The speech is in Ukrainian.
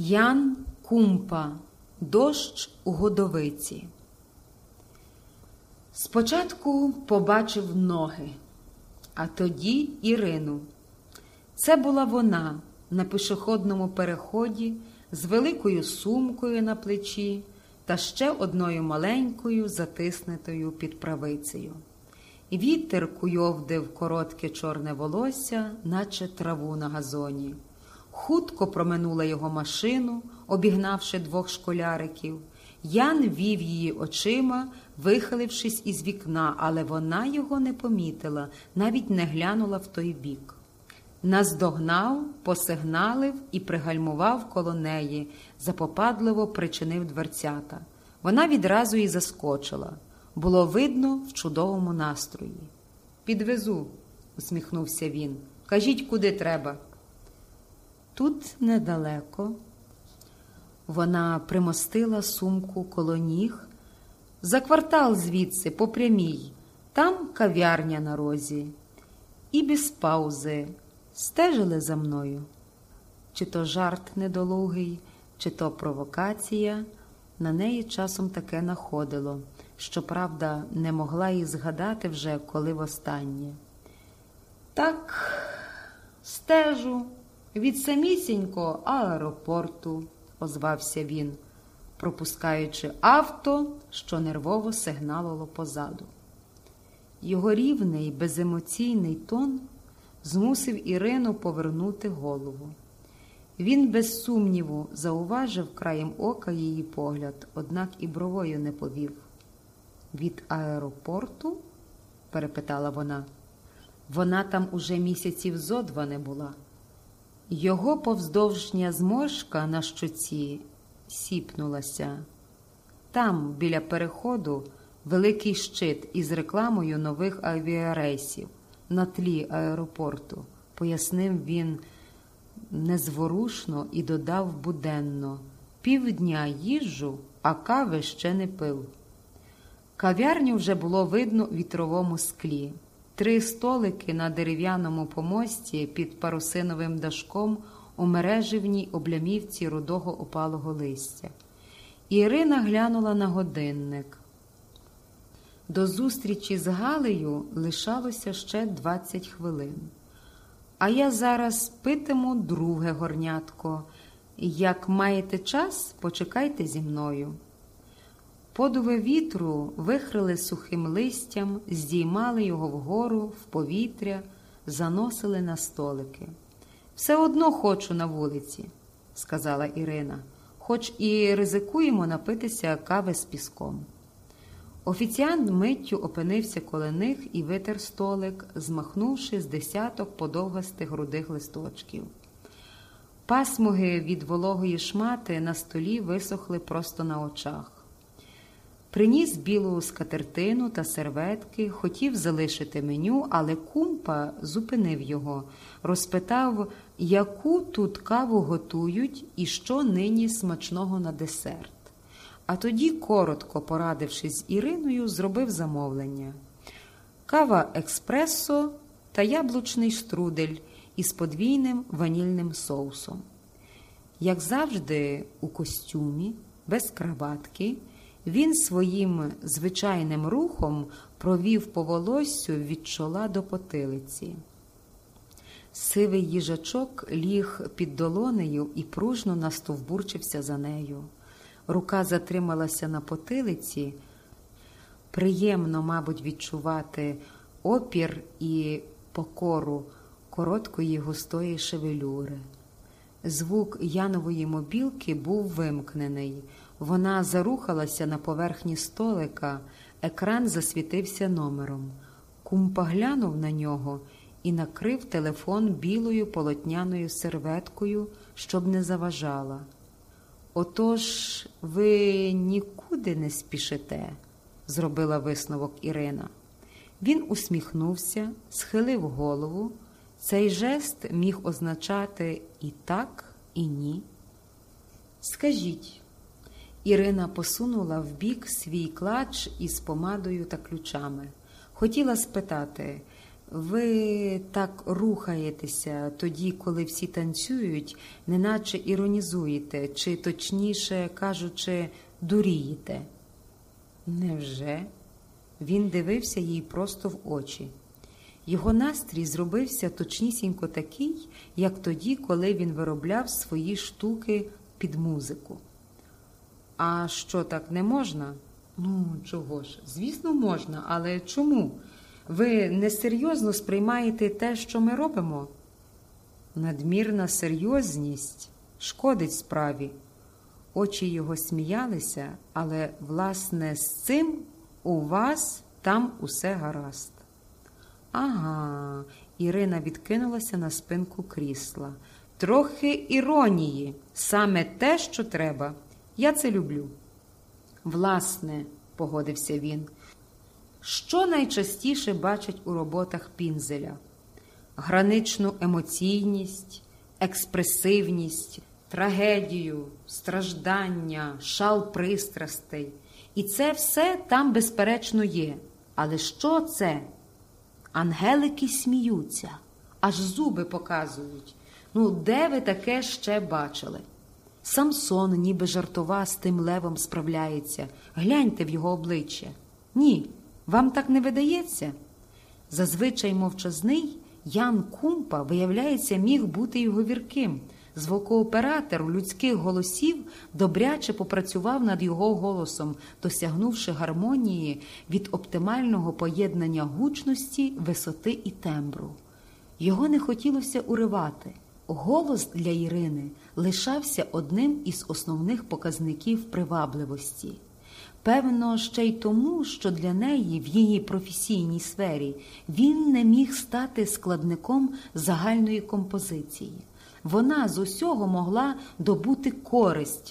Ян Кумпа Дощ у годовиці. Спочатку побачив ноги, а тоді Ірину. Це була вона на пішохідному переході з великою сумкою на плечі та ще одною маленькою затиснутою під правицею. Вітер куйовдив коротке чорне волосся, наче траву на газоні. Хутко проминула його машину, обігнавши двох школяриків. Ян вів її очима, вихилившись із вікна, але вона його не помітила, навіть не глянула в той бік. Наздогнав, посигналив і пригальмував коло неї, запопадливо причинив дверцята. Вона відразу і заскочила. Було видно в чудовому настрої. Підвезу, усміхнувся він. Кажіть, куди треба. Тут недалеко. Вона примостила сумку коло ніг. За квартал звідси, по прямій, там кав'ярня на розі. І без паузи стежили за мною. Чи то жарт недолугий, чи то провокація, на неї часом таке находило. Щоправда, не могла і згадати вже, коли востаннє. Так, стежу від самісінького аеропорту, озвався він, пропускаючи авто, що нервово сигналило позаду. Його рівний, беземоційний тон змусив Ірину повернути голову. Він, без сумніву, зауважив краєм ока її погляд, однак і бровою не повів. Від аеропорту? перепитала вона. Вона там уже місяців зо два не була. Його повздовжня зморшка на щоці сіпнулася. Там, біля переходу, великий щит із рекламою нових авіарейсів на тлі аеропорту, пояснив він незворушно і додав буденно півдня їжджу, а кави ще не пив. Кав'ярню вже було видно вітровому склі. Три столики на дерев'яному помості під парусиновим дашком у мереживній облямівці рудого опалого листя. Ірина глянула на годинник. До зустрічі з Галею лишалося ще 20 хвилин. А я зараз питиму друге горнятко. Як маєте час, почекайте зі мною. Подуви вітру вихрили сухим листям, здіймали його вгору, в повітря, заносили на столики. Все одно хочу на вулиці, сказала Ірина, хоч і ризикуємо напитися кави з піском. Офіціант миттю опинився коло них і витер столик, змахнувши з десяток подовгастих грудих листочків. Пасмуги від вологої шмати на столі висохли просто на очах. Приніс білу скатертину та серветки, хотів залишити меню, але кумпа зупинив його, розпитав, яку тут каву готують і що нині смачного на десерт. А тоді, коротко порадившись з Іриною, зробив замовлення: кава експресо та яблучний штрудель із подвійним ванільним соусом. Як завжди, у костюмі, без краватки. Він своїм звичайним рухом провів по волоссю від чола до потилиці. Сивий їжачок ліг під долонею і пружно настовбурчився за нею. Рука затрималася на потилиці. Приємно, мабуть, відчувати опір і покору короткої густої шевелюри. Звук Янової мобілки був вимкнений. Вона зарухалася на поверхні столика, екран засвітився номером. Кумпа глянув на нього і накрив телефон білою полотняною серветкою, щоб не заважала. Отож, ви нікуди не спішите, зробила висновок Ірина. Він усміхнувся, схилив голову. Цей жест міг означати і так, і ні. Скажіть. Ірина посунула вбік свій клач із помадою та ключами. Хотіла спитати, Ви так рухаєтеся тоді, коли всі танцюють, неначе іронізуєте, чи точніше кажучи, дурієте. Невже? Він дивився їй просто в очі. Його настрій зробився точнісінько такий, як тоді, коли він виробляв свої штуки під музику. А що так не можна? Ну, чого ж? Звісно, можна, але чому? Ви несерйозно сприймаєте те, що ми робимо? Надмірна серйозність шкодить справі. Очі його сміялися, але, власне, з цим у вас там усе гаразд. Ага, Ірина відкинулася на спинку крісла. Трохи іронії, саме те, що треба. Я це люблю. Власне, погодився він, що найчастіше бачать у роботах пінзеля? Граничну емоційність, експресивність, трагедію, страждання, шал пристрастей. І це все там, безперечно, є. Але що це? Ангелики сміються, аж зуби показують. Ну, де ви таке ще бачили? Самсон, ніби жартова, з тим левом справляється. Гляньте в його обличчя. Ні, вам так не видається? Зазвичай мовчазний Ян Кумпа, виявляється, міг бути й говірким. Звукооператор людських голосів добряче попрацював над його голосом, досягнувши гармонії від оптимального поєднання гучності, висоти і тембру. Його не хотілося уривати. Голос для Ірини лишався одним із основних показників привабливості. Певно, ще й тому, що для неї в її професійній сфері він не міг стати складником загальної композиції. Вона з усього могла добути користь,